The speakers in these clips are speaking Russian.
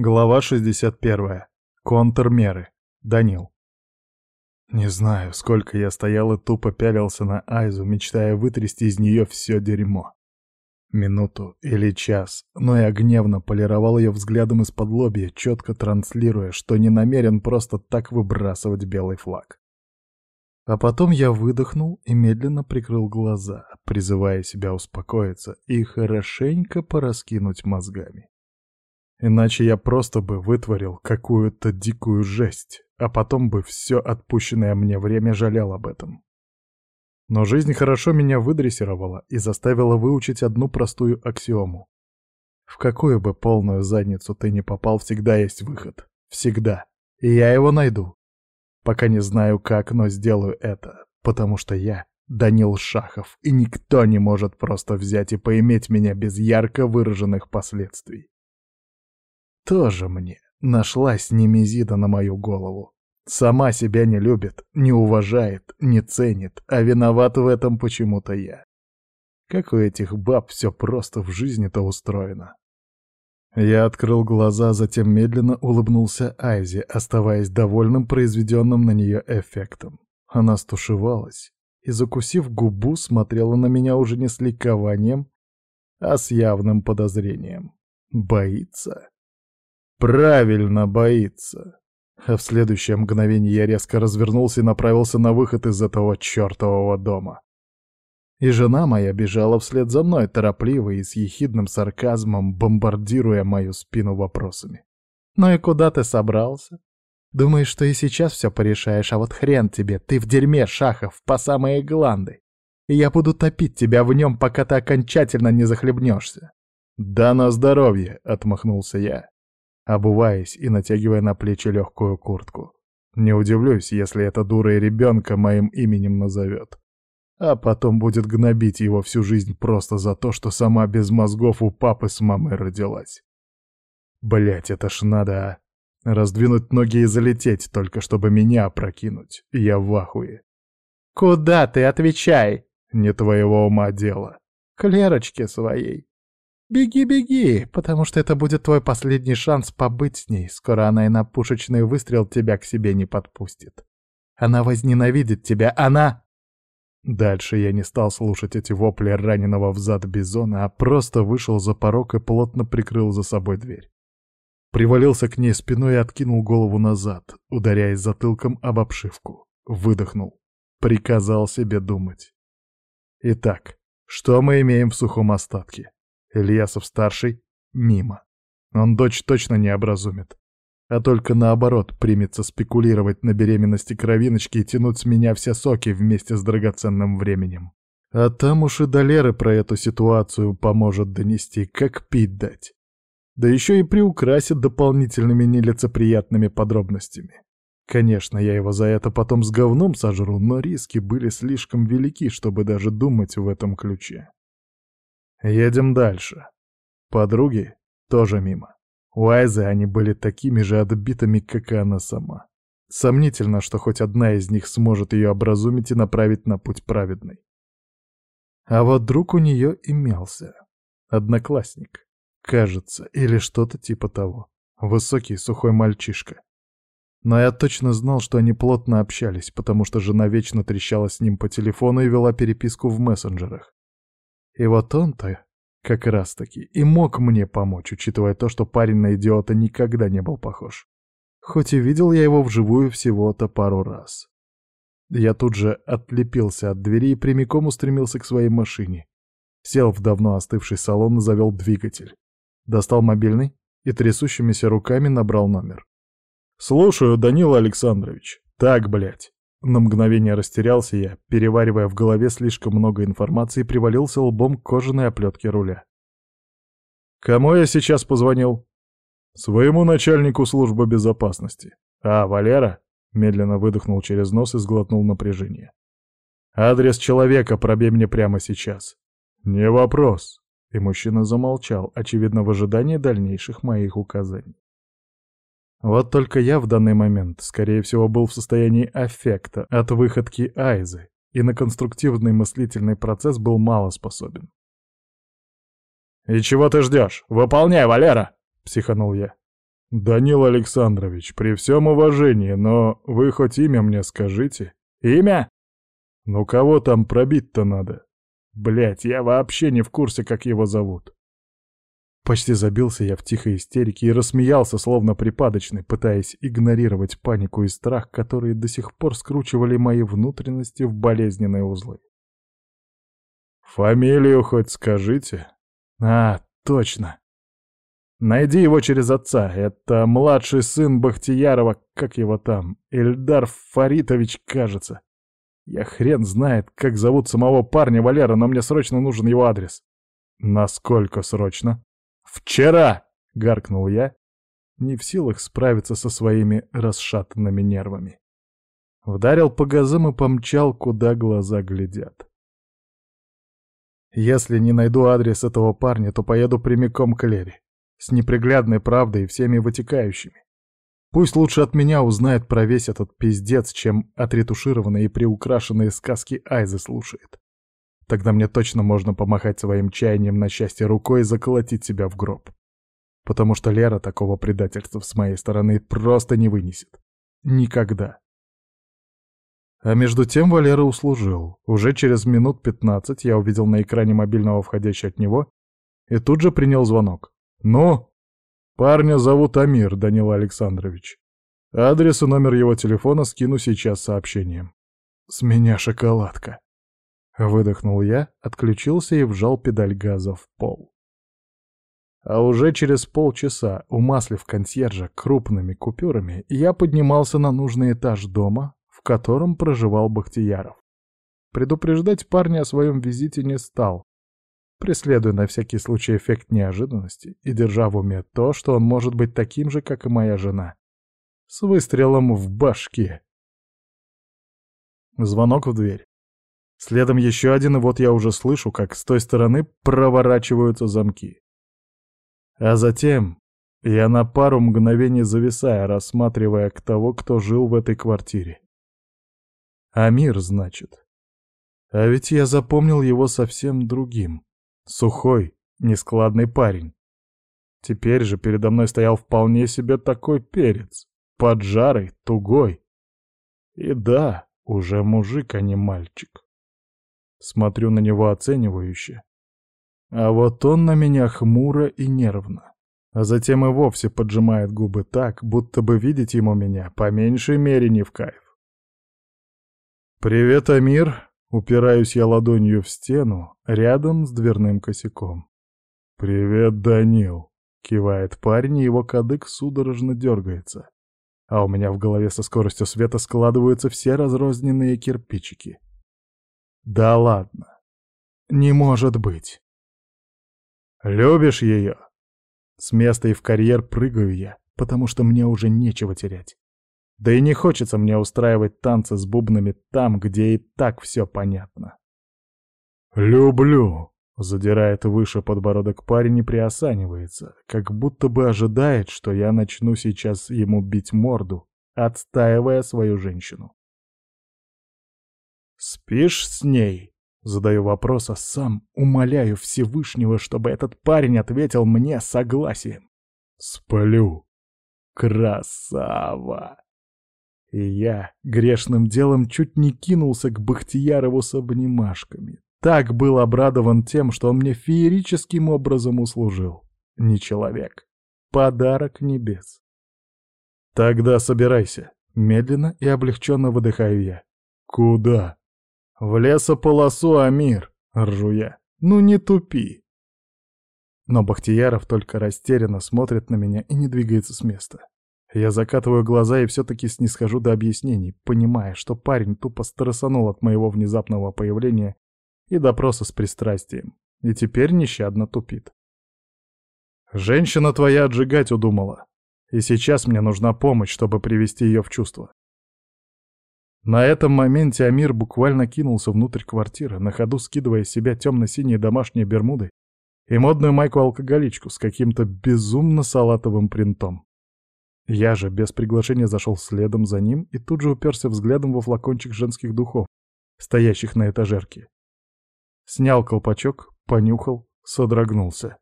Глава 61. Контрмеры. Данил. Не знаю, сколько я стоял и тупо пялился на Айзу, мечтая вытрясти из нее все дерьмо. Минуту или час, но я гневно полировал ее взглядом из-под лобья, четко транслируя, что не намерен просто так выбрасывать белый флаг. А потом я выдохнул и медленно прикрыл глаза, призывая себя успокоиться и хорошенько пораскинуть мозгами. Иначе я просто бы вытворил какую-то дикую жесть, а потом бы все отпущенное мне время жалел об этом. Но жизнь хорошо меня выдрессировала и заставила выучить одну простую аксиому. В какую бы полную задницу ты ни попал, всегда есть выход. Всегда. И я его найду. Пока не знаю как, но сделаю это, потому что я Данил Шахов, и никто не может просто взять и поиметь меня без ярко выраженных последствий. Тоже мне нашлась немезида на мою голову. Сама себя не любит, не уважает, не ценит, а виноват в этом почему-то я. Как у этих баб все просто в жизни-то устроено. Я открыл глаза, затем медленно улыбнулся Айзе, оставаясь довольным произведенным на нее эффектом. Она стушевалась и, закусив губу, смотрела на меня уже не с ликованием, а с явным подозрением. Боится. Правильно боится. А в следующее мгновение я резко развернулся и направился на выход из этого чертового дома. И жена моя бежала вслед за мной, торопливо и с ехидным сарказмом, бомбардируя мою спину вопросами. «Ну и куда ты собрался? Думаешь, что и сейчас все порешаешь, а вот хрен тебе, ты в дерьме, Шахов, по самые гланды. И я буду топить тебя в нем, пока ты окончательно не захлебнешься». «Да на здоровье!» — отмахнулся я обуваясь и натягивая на плечи легкую куртку. Не удивлюсь, если эта дура и ребенка моим именем назовет. А потом будет гнобить его всю жизнь просто за то, что сама без мозгов у папы с мамой родилась. Блять, это ж надо, а. Раздвинуть ноги и залететь, только чтобы меня опрокинуть. Я в ахуе. «Куда ты? Отвечай!» «Не твоего ума дело». «К Лерочке своей». «Беги, беги, потому что это будет твой последний шанс побыть с ней. Скоро она и на пушечный выстрел тебя к себе не подпустит. Она возненавидит тебя, она...» Дальше я не стал слушать эти вопли раненого взад бизона, а просто вышел за порог и плотно прикрыл за собой дверь. Привалился к ней спиной и откинул голову назад, ударяясь затылком об обшивку. Выдохнул. Приказал себе думать. Итак, что мы имеем в сухом остатке? Ильясов-старший — мимо. Он дочь точно не образумит. А только наоборот примется спекулировать на беременности кровиночки и тянуть с меня все соки вместе с драгоценным временем. А там уж и до Леры про эту ситуацию поможет донести, как пить дать. Да еще и приукрасит дополнительными нелицеприятными подробностями. Конечно, я его за это потом с говном сожру, но риски были слишком велики, чтобы даже думать в этом ключе. Едем дальше. Подруги тоже мимо. У Айзы они были такими же отбитыми, как и она сама. Сомнительно, что хоть одна из них сможет ее образумить и направить на путь праведный. А вот друг у нее имелся. Одноклассник. Кажется, или что-то типа того. Высокий, сухой мальчишка. Но я точно знал, что они плотно общались, потому что жена вечно трещала с ним по телефону и вела переписку в мессенджерах. И вот он-то как раз-таки и мог мне помочь, учитывая то, что парень на идиота никогда не был похож. Хоть и видел я его вживую всего-то пару раз. Я тут же отлепился от двери и прямиком устремился к своей машине. Сел в давно остывший салон и завел двигатель. Достал мобильный и трясущимися руками набрал номер. «Слушаю, Данила Александрович. Так, блядь. На мгновение растерялся я, переваривая в голове слишком много информации, привалился лбом к кожаной оплетке руля. «Кому я сейчас позвонил?» «Своему начальнику службы безопасности». «А, Валера?» — медленно выдохнул через нос и сглотнул напряжение. «Адрес человека пробей мне прямо сейчас». «Не вопрос». И мужчина замолчал, очевидно, в ожидании дальнейших моих указаний. Вот только я в данный момент, скорее всего, был в состоянии аффекта от выходки Айзы, и на конструктивный мыслительный процесс был мало способен. «И чего ты ждешь? Выполняй, Валера!» — психанул я. «Данил Александрович, при всем уважении, но вы хоть имя мне скажите?» «Имя?» «Ну кого там пробить-то надо?» Блять, я вообще не в курсе, как его зовут. Почти забился я в тихой истерике и рассмеялся, словно припадочный, пытаясь игнорировать панику и страх, которые до сих пор скручивали мои внутренности в болезненные узлы. «Фамилию хоть скажите?» «А, точно. Найди его через отца. Это младший сын Бахтиярова, как его там, Эльдар Фаритович, кажется. Я хрен знает, как зовут самого парня Валера, но мне срочно нужен его адрес». «Насколько срочно?» «Вчера!» — гаркнул я, не в силах справиться со своими расшатанными нервами. Вдарил по газам и помчал, куда глаза глядят. Если не найду адрес этого парня, то поеду прямиком к Лере, с неприглядной правдой и всеми вытекающими. Пусть лучше от меня узнает про весь этот пиздец, чем отретушированные и приукрашенные сказки Айзы слушает. Тогда мне точно можно помахать своим чаянием на счастье рукой и заколотить себя в гроб. Потому что Лера такого предательства с моей стороны просто не вынесет. Никогда. А между тем Валера услужил. Уже через минут пятнадцать я увидел на экране мобильного входящий от него и тут же принял звонок. «Ну?» «Парня зовут Амир Данил Александрович. Адрес и номер его телефона скину сейчас сообщением. С меня шоколадка». Выдохнул я, отключился и вжал педаль газа в пол. А уже через полчаса, умаслив консьержа крупными купюрами, я поднимался на нужный этаж дома, в котором проживал Бахтияров. Предупреждать парня о своем визите не стал, преследуя на всякий случай эффект неожиданности и держа в уме то, что он может быть таким же, как и моя жена. С выстрелом в башке. Звонок в дверь. Следом еще один, и вот я уже слышу, как с той стороны проворачиваются замки. А затем я на пару мгновений зависая, рассматривая к того, кто жил в этой квартире. Амир, значит. А ведь я запомнил его совсем другим. Сухой, нескладный парень. Теперь же передо мной стоял вполне себе такой перец. Поджарый, тугой. И да, уже мужик, а не мальчик. Смотрю на него оценивающе. А вот он на меня хмуро и нервно. А затем и вовсе поджимает губы так, будто бы видеть ему меня по меньшей мере не в кайф. «Привет, Амир!» — упираюсь я ладонью в стену, рядом с дверным косяком. «Привет, Данил!» — кивает парень, и его кадык судорожно дергается. А у меня в голове со скоростью света складываются все разрозненные кирпичики. Да ладно. Не может быть. Любишь ее? С места и в карьер прыгаю я, потому что мне уже нечего терять. Да и не хочется мне устраивать танцы с бубнами там, где и так все понятно. «Люблю!» — задирает выше подбородок парень и приосанивается, как будто бы ожидает, что я начну сейчас ему бить морду, отстаивая свою женщину. «Спишь с ней?» Задаю вопрос, а сам умоляю Всевышнего, чтобы этот парень ответил мне согласием. «Сплю». Красава! И я грешным делом чуть не кинулся к Бахтиярову с обнимашками. Так был обрадован тем, что он мне феерическим образом услужил. Не человек. Подарок небес. Тогда собирайся. Медленно и облегченно выдыхаю я. Куда? «В лесополосу, Амир!» — ржу я. «Ну не тупи!» Но Бахтияров только растерянно смотрит на меня и не двигается с места. Я закатываю глаза и все-таки снисхожу до объяснений, понимая, что парень тупо стрессанул от моего внезапного появления и допроса с пристрастием, и теперь нещадно тупит. «Женщина твоя отжигать удумала, и сейчас мне нужна помощь, чтобы привести ее в чувство. На этом моменте Амир буквально кинулся внутрь квартиры, на ходу скидывая с себя темно-синие домашние бермуды и модную майку-алкоголичку с каким-то безумно салатовым принтом. Я же без приглашения зашел следом за ним и тут же уперся взглядом во флакончик женских духов, стоящих на этажерке. Снял колпачок, понюхал, содрогнулся.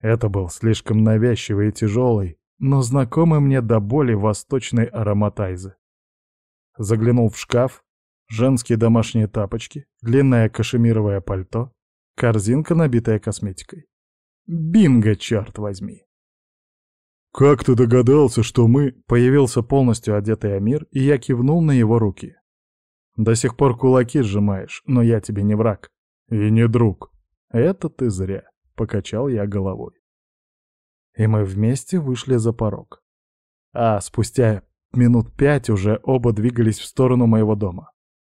Это был слишком навязчивый и тяжелый, но знакомый мне до боли восточный аромат Айзы. Заглянул в шкаф, женские домашние тапочки, длинное кашемировое пальто, корзинка, набитая косметикой. Бинго, черт возьми! «Как ты догадался, что мы...» Появился полностью одетый Амир, и я кивнул на его руки. «До сих пор кулаки сжимаешь, но я тебе не враг. И не друг. Это ты зря», — покачал я головой. И мы вместе вышли за порог. А спустя минут пять уже оба двигались в сторону моего дома.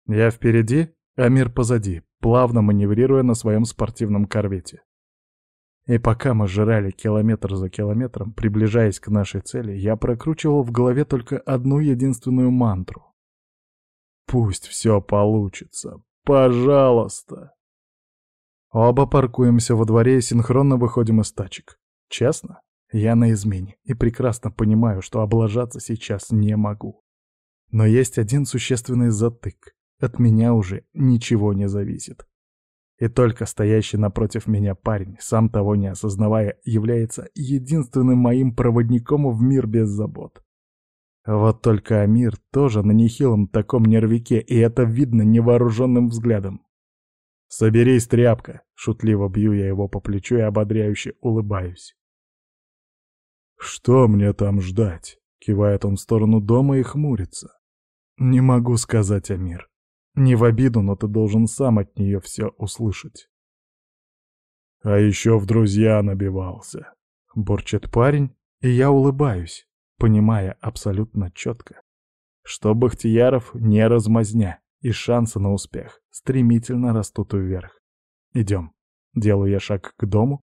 Я впереди, Амир позади, плавно маневрируя на своем спортивном корвете. И пока мы жрали километр за километром, приближаясь к нашей цели, я прокручивал в голове только одну единственную мантру. «Пусть все получится. Пожалуйста!» Оба паркуемся во дворе и синхронно выходим из тачек. Честно, я на измене и прекрасно понимаю, что облажаться сейчас не могу. Но есть один существенный затык. От меня уже ничего не зависит. И только стоящий напротив меня парень, сам того не осознавая, является единственным моим проводником в мир без забот. Вот только Амир тоже на нехилом таком нервике, и это видно невооруженным взглядом. «Соберись, тряпка!» — шутливо бью я его по плечу и ободряюще улыбаюсь. «Что мне там ждать?» — кивает он в сторону дома и хмурится. «Не могу сказать, Амир. Не в обиду, но ты должен сам от нее все услышать. А еще в друзья набивался. Бурчит парень, и я улыбаюсь, понимая абсолютно четко, что Бахтияров не размазня, и шансы на успех стремительно растут вверх. Идем. Делаю я шаг к дому,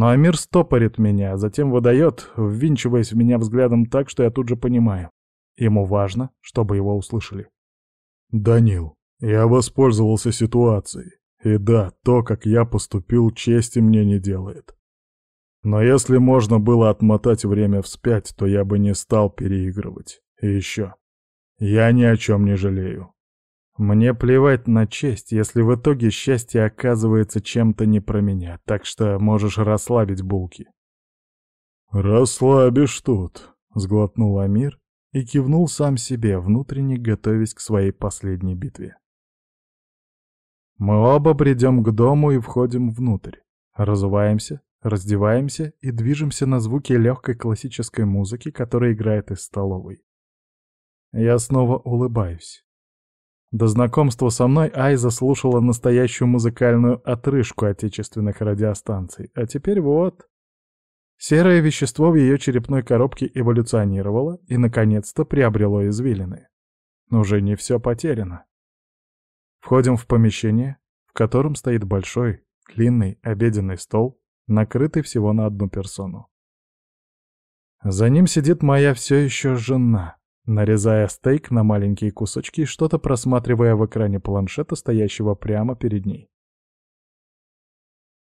но Амир стопорит меня, а затем выдает, ввинчиваясь в меня взглядом так, что я тут же понимаю. Ему важно, чтобы его услышали. «Данил, я воспользовался ситуацией. И да, то, как я поступил, чести мне не делает. Но если можно было отмотать время вспять, то я бы не стал переигрывать. И еще. Я ни о чем не жалею. Мне плевать на честь, если в итоге счастье оказывается чем-то не про меня, так что можешь расслабить булки. «Расслабишь тут», — сглотнул Амир и кивнул сам себе, внутренне готовясь к своей последней битве. Мы оба бредем к дому и входим внутрь. Разуваемся, раздеваемся и движемся на звуки легкой классической музыки, которая играет из столовой. Я снова улыбаюсь. До знакомства со мной Айза слушала настоящую музыкальную отрыжку отечественных радиостанций, а теперь вот... Серое вещество в ее черепной коробке эволюционировало и, наконец-то, приобрело извилины. Но уже не все потеряно. Входим в помещение, в котором стоит большой, длинный обеденный стол, накрытый всего на одну персону. За ним сидит моя все еще жена, нарезая стейк на маленькие кусочки и что-то просматривая в экране планшета, стоящего прямо перед ней.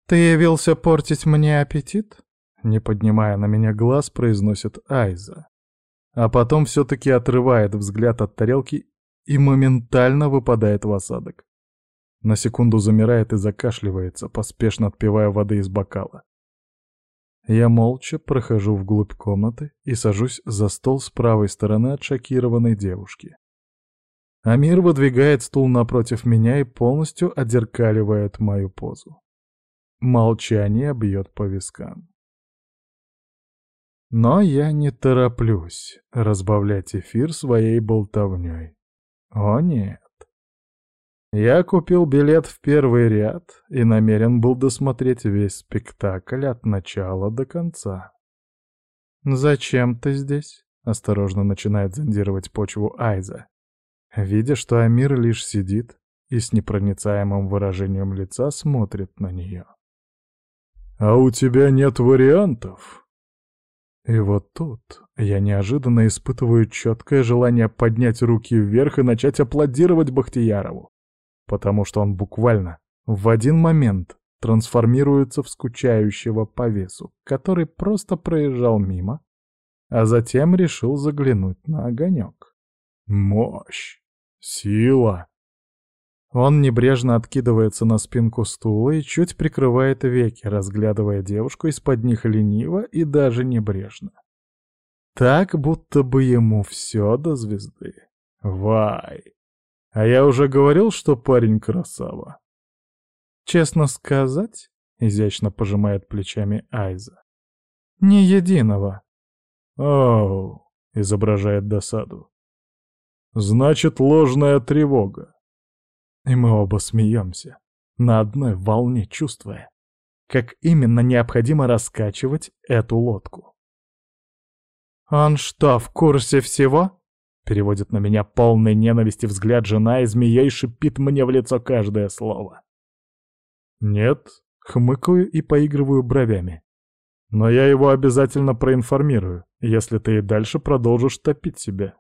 «Ты явился портить мне аппетит?» Не поднимая на меня глаз, произносит Айза. А потом все-таки отрывает взгляд от тарелки и моментально выпадает в осадок. На секунду замирает и закашливается, поспешно отпивая воды из бокала. Я молча прохожу вглубь комнаты и сажусь за стол с правой стороны от шокированной девушки. Амир выдвигает стул напротив меня и полностью отзеркаливает мою позу. Молчание бьет по вискам. Но я не тороплюсь разбавлять эфир своей болтовней. О нет. Я купил билет в первый ряд и намерен был досмотреть весь спектакль от начала до конца. «Зачем ты здесь?» — осторожно начинает зондировать почву Айза. Видя, что Амир лишь сидит и с непроницаемым выражением лица смотрит на нее. «А у тебя нет вариантов?» И вот тут я неожиданно испытываю четкое желание поднять руки вверх и начать аплодировать Бахтиярову, потому что он буквально в один момент трансформируется в скучающего по весу, который просто проезжал мимо, а затем решил заглянуть на огонек. Мощь! Сила! Он небрежно откидывается на спинку стула и чуть прикрывает веки, разглядывая девушку из-под них лениво и даже небрежно. Так, будто бы ему все до звезды. Вай. А я уже говорил, что парень красава. Честно сказать, изящно пожимает плечами Айза. Ни единого. Оу, изображает досаду. Значит, ложная тревога. И мы оба смеемся, на одной волне чувствуя, как именно необходимо раскачивать эту лодку. «Он что, в курсе всего?» Переводит на меня полный ненависти взгляд жена и змеей шипит мне в лицо каждое слово. «Нет», — хмыкаю и поигрываю бровями. «Но я его обязательно проинформирую, если ты и дальше продолжишь топить себя».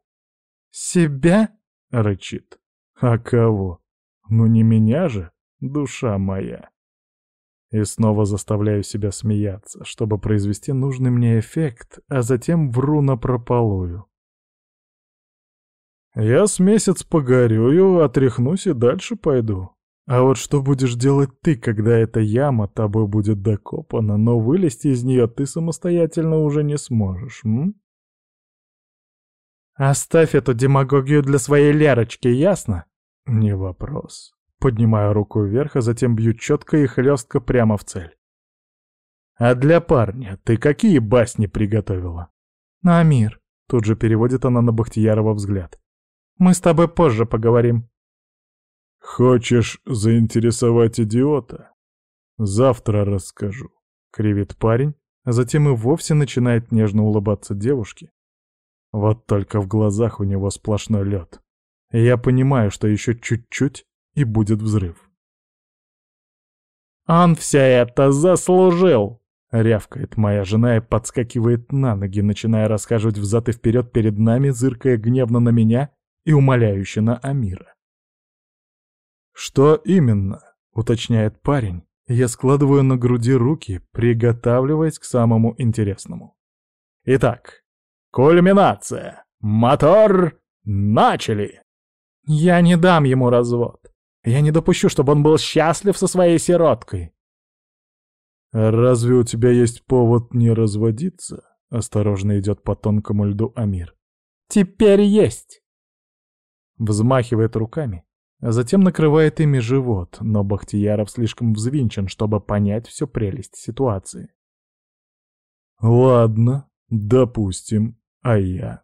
«Себя?» — рычит. «А кого? Ну не меня же, душа моя». И снова заставляю себя смеяться, чтобы произвести нужный мне эффект, а затем вру напропалую. Я с месяц погорюю, отряхнусь и дальше пойду. А вот что будешь делать ты, когда эта яма тобой будет докопана, но вылезти из нее ты самостоятельно уже не сможешь, м? Оставь эту демагогию для своей Лерочки, ясно? Не вопрос. Поднимаю руку вверх, а затем бью четко и хлестко прямо в цель. «А для парня ты какие басни приготовила?» «На мир», — тут же переводит она на Бахтиярова взгляд. «Мы с тобой позже поговорим». «Хочешь заинтересовать идиота? Завтра расскажу», — кривит парень, а затем и вовсе начинает нежно улыбаться девушке. Вот только в глазах у него сплошной лед. И я понимаю, что еще чуть-чуть, и будет взрыв. «Он все это заслужил!» — рявкает моя жена и подскакивает на ноги, начиная рассказывать взад и вперед перед нами, зыркая гневно на меня и умоляюще на Амира. «Что именно?» — уточняет парень. Я складываю на груди руки, приготавливаясь к самому интересному. Итак, кульминация. Мотор начали. Я не дам ему развод. Я не допущу, чтобы он был счастлив со своей сироткой. «Разве у тебя есть повод не разводиться?» — осторожно идет по тонкому льду Амир. «Теперь есть!» Взмахивает руками, а затем накрывает ими живот, но Бахтияров слишком взвинчен, чтобы понять всю прелесть ситуации. «Ладно, допустим, а я?»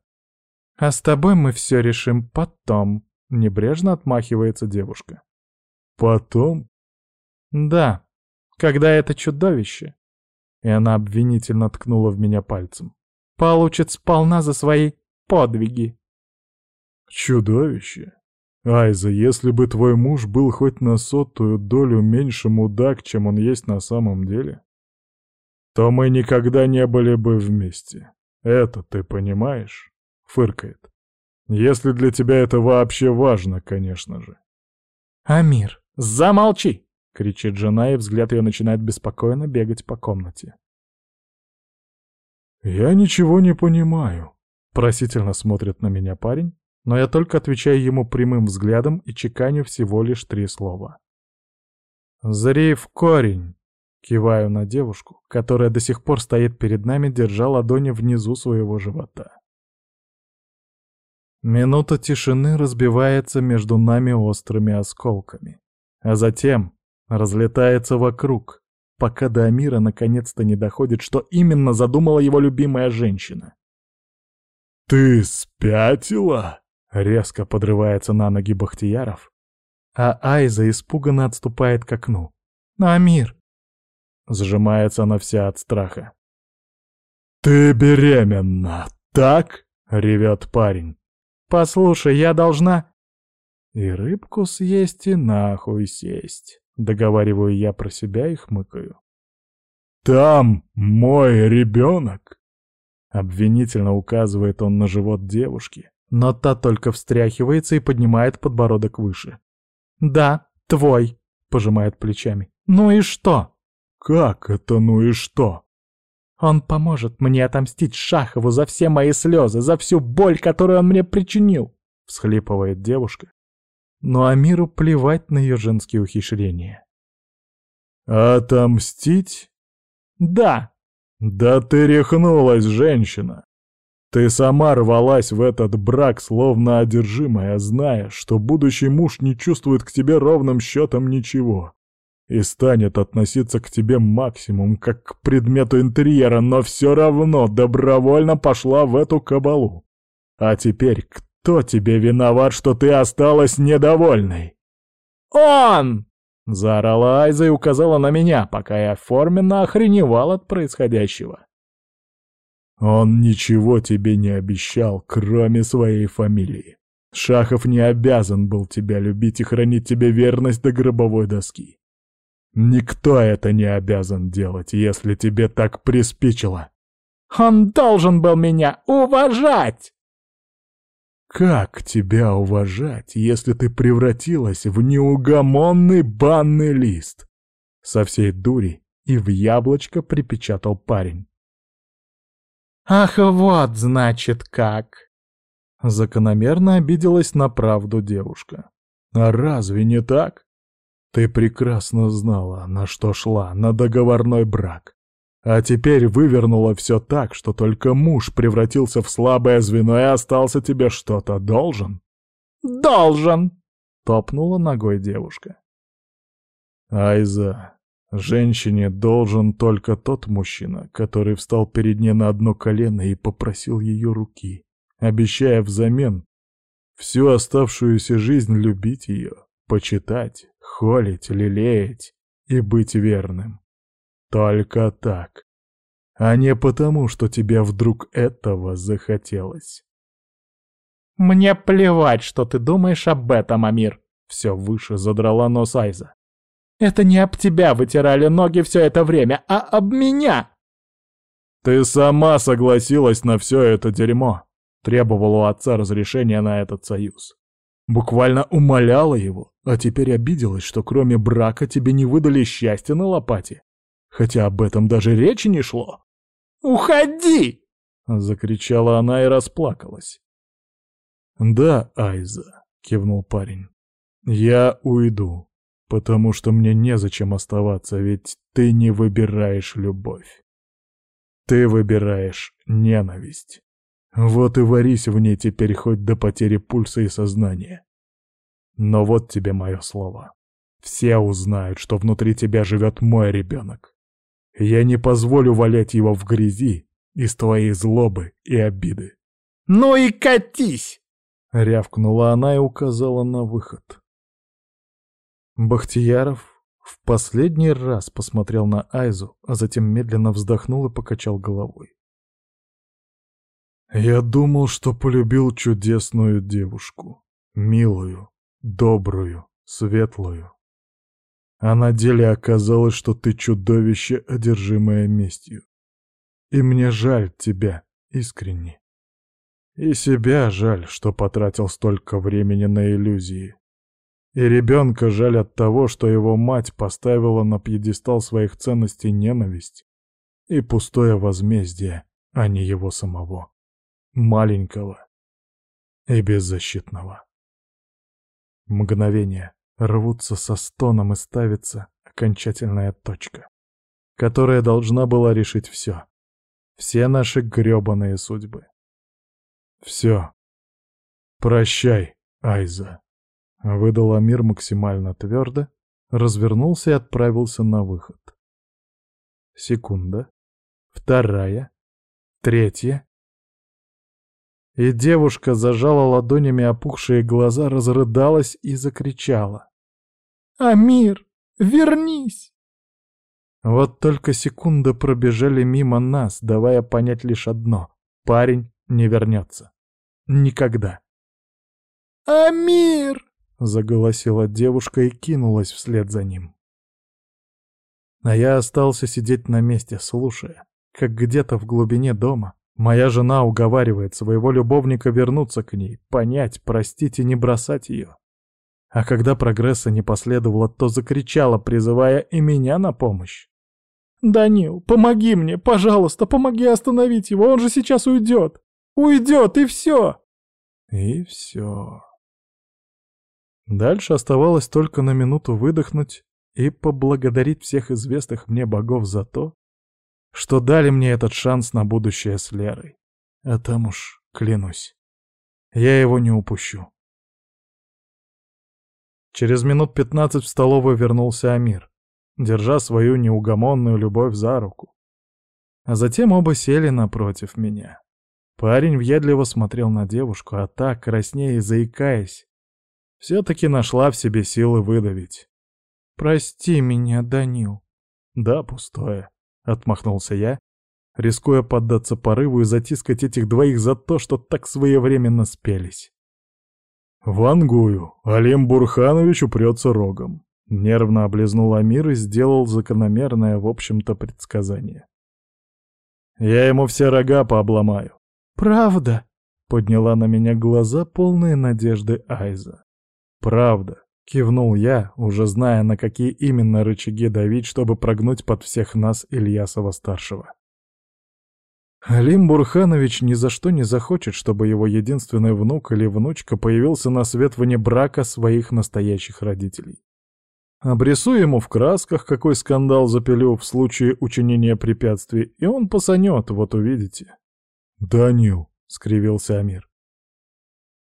«А с тобой мы все решим потом», — небрежно отмахивается девушка. Потом? Да, когда это чудовище, и она обвинительно ткнула в меня пальцем, получит сполна за свои подвиги. Чудовище? Айза, если бы твой муж был хоть на сотую долю меньше мудак, чем он есть на самом деле, то мы никогда не были бы вместе. Это ты понимаешь? Фыркает. Если для тебя это вообще важно, конечно же. Амир, «Замолчи!» — кричит жена, и взгляд ее начинает беспокойно бегать по комнате. «Я ничего не понимаю», — просительно смотрит на меня парень, но я только отвечаю ему прямым взглядом и чеканю всего лишь три слова. «Зри в корень!» — киваю на девушку, которая до сих пор стоит перед нами, держа ладони внизу своего живота. Минута тишины разбивается между нами острыми осколками а затем разлетается вокруг, пока до Амира наконец-то не доходит, что именно задумала его любимая женщина. «Ты спятила?» — резко подрывается на ноги Бахтияров, а Айза испуганно отступает к окну. «Амир!» — сжимается она вся от страха. «Ты беременна, так?» — ревет парень. «Послушай, я должна...» И рыбку съесть, и нахуй сесть. Договариваю я про себя и хмыкаю. «Там мой ребенок!» Обвинительно указывает он на живот девушки, но та только встряхивается и поднимает подбородок выше. «Да, твой», — пожимает плечами. «Ну и что?» «Как это ну и что?» «Он поможет мне отомстить Шахову за все мои слезы, за всю боль, которую он мне причинил», — всхлипывает девушка, но Амиру плевать на ее женские ухищрения. «Отомстить?» «Да!» «Да ты рехнулась, женщина! Ты сама рвалась в этот брак, словно одержимая, зная, что будущий муж не чувствует к тебе ровным счетом ничего и станет относиться к тебе максимум как к предмету интерьера, но все равно добровольно пошла в эту кабалу. А теперь кто тебе виноват, что ты осталась недовольной? «Он!» — заорала Айза и указала на меня, пока я форменно охреневал от происходящего. Он ничего тебе не обещал, кроме своей фамилии. Шахов не обязан был тебя любить и хранить тебе верность до гробовой доски. Никто это не обязан делать, если тебе так приспичило. Он должен был меня уважать! Как тебя уважать, если ты превратилась в неугомонный банный лист? Со всей дури и в яблочко припечатал парень. «Ах, вот, значит, как!» Закономерно обиделась на правду девушка. «А разве не так? Ты прекрасно знала, на что шла, на договорной брак. А теперь вывернула все так, что только муж превратился в слабое звено и остался тебе что-то должен?» «Должен!» — топнула ногой девушка. «Айза, Женщине должен только тот мужчина, который встал перед ней на одно колено и попросил ее руки, обещая взамен всю оставшуюся жизнь любить ее, почитать, холить, лелеять и быть верным. Только так, а не потому, что тебе вдруг этого захотелось. «Мне плевать, что ты думаешь об этом, Амир!» Все выше задрала нос Айза. Это не об тебя вытирали ноги все это время, а об меня!» «Ты сама согласилась на все это дерьмо!» Требовала у отца разрешения на этот союз. Буквально умоляла его, а теперь обиделась, что кроме брака тебе не выдали счастье на лопате. Хотя об этом даже речи не шло. «Уходи!» — закричала она и расплакалась. «Да, Айза», — кивнул парень, — «я уйду потому что мне незачем оставаться, ведь ты не выбираешь любовь. Ты выбираешь ненависть. Вот и варись в ней теперь хоть до потери пульса и сознания. Но вот тебе мое слово. Все узнают, что внутри тебя живет мой ребенок. Я не позволю валять его в грязи из твоей злобы и обиды. «Ну и катись!» — рявкнула она и указала на выход. Бахтияров в последний раз посмотрел на Айзу, а затем медленно вздохнул и покачал головой. «Я думал, что полюбил чудесную девушку, милую, добрую, светлую. А на деле оказалось, что ты чудовище, одержимое местью. И мне жаль тебя, искренне. И себя жаль, что потратил столько времени на иллюзии. И ребенка жаль от того, что его мать поставила на пьедестал своих ценностей ненависть и пустое возмездие, а не его самого, маленького и беззащитного. Мгновения рвутся со стоном и ставится окончательная точка, которая должна была решить все, все наши грёбаные судьбы. Все. Прощай, Айза. Выдал Амир максимально твердо, развернулся и отправился на выход. Секунда. Вторая. Третья. И девушка зажала ладонями опухшие глаза, разрыдалась и закричала. «Амир, вернись!» Вот только секунды пробежали мимо нас, давая понять лишь одно — парень не вернется. Никогда. «Амир!» — заголосила девушка и кинулась вслед за ним. А я остался сидеть на месте, слушая, как где-то в глубине дома моя жена уговаривает своего любовника вернуться к ней, понять, простить и не бросать ее. А когда прогресса не последовало, то закричала, призывая и меня на помощь. «Данил, помоги мне, пожалуйста, помоги остановить его, он же сейчас уйдет! Уйдет, и все!» И все. Дальше оставалось только на минуту выдохнуть и поблагодарить всех известных мне богов за то, что дали мне этот шанс на будущее с Лерой. А там уж клянусь. Я его не упущу. Через минут пятнадцать в столовую вернулся Амир, держа свою неугомонную любовь за руку. А затем оба сели напротив меня. Парень въедливо смотрел на девушку, а так, краснея и заикаясь, все-таки нашла в себе силы выдавить. «Прости меня, Данил». «Да, пустое», — отмахнулся я, рискуя поддаться порыву и затискать этих двоих за то, что так своевременно спелись. «Вангую, Алим Бурханович упрется рогом», — нервно облизнул Амир и сделал закономерное, в общем-то, предсказание. «Я ему все рога пообломаю». «Правда?» — подняла на меня глаза, полные надежды Айза. «Правда», — кивнул я, уже зная, на какие именно рычаги давить, чтобы прогнуть под всех нас Ильясова-старшего. Алим Бурханович ни за что не захочет, чтобы его единственный внук или внучка появился на свет вне брака своих настоящих родителей. Обрисую ему в красках, какой скандал запилю в случае учинения препятствий, и он посанет, вот увидите. «Данил», — скривился Амир.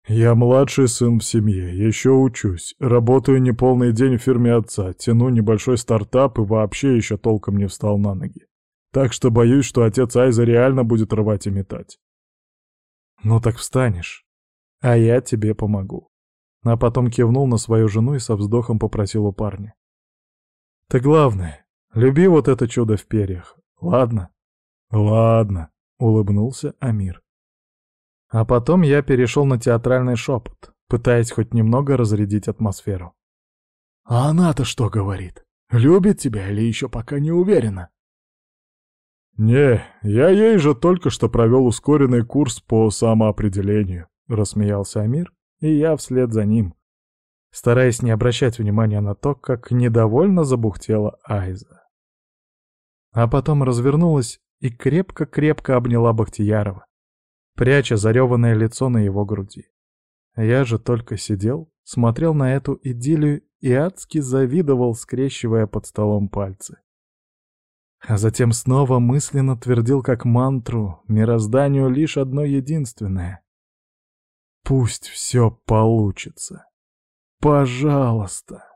«Я младший сын в семье, еще учусь, работаю неполный день в фирме отца, тяну небольшой стартап и вообще еще толком не встал на ноги. Так что боюсь, что отец Айза реально будет рвать и метать. Ну так встанешь, а я тебе помогу. А потом кивнул на свою жену и со вздохом попросил у парня. Ты главное, люби вот это чудо в перьях, ладно? Ладно, улыбнулся Амир. А потом я перешел на театральный шепот, пытаясь хоть немного разрядить атмосферу. «А она-то что говорит? Любит тебя или еще пока не уверена?» «Не, я ей же только что провел ускоренный курс по самоопределению», — рассмеялся Амир, и я вслед за ним, стараясь не обращать внимания на то, как недовольно забухтела Айза. А потом развернулась и крепко-крепко обняла Бахтиярова, пряча зареванное лицо на его груди. Я же только сидел, смотрел на эту идиллию и адски завидовал, скрещивая под столом пальцы. А затем снова мысленно твердил как мантру мирозданию лишь одно единственное. Пусть все получится. Пожалуйста.